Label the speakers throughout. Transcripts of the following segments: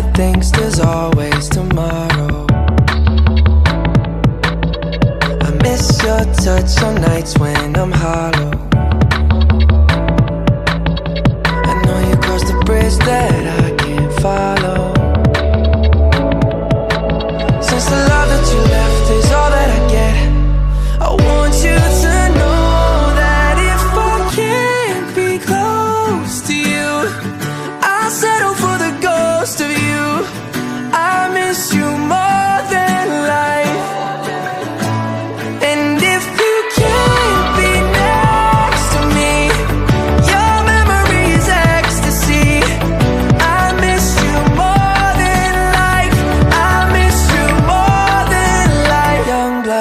Speaker 1: That thinks there's always tomorrow. I miss your touch on nights when I'm hollow.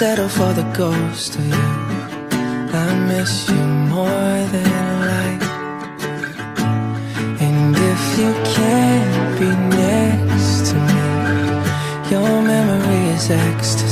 Speaker 1: settle for the ghost of you. I miss you more than life. And if you can't be next to me, your memory is ecstasy.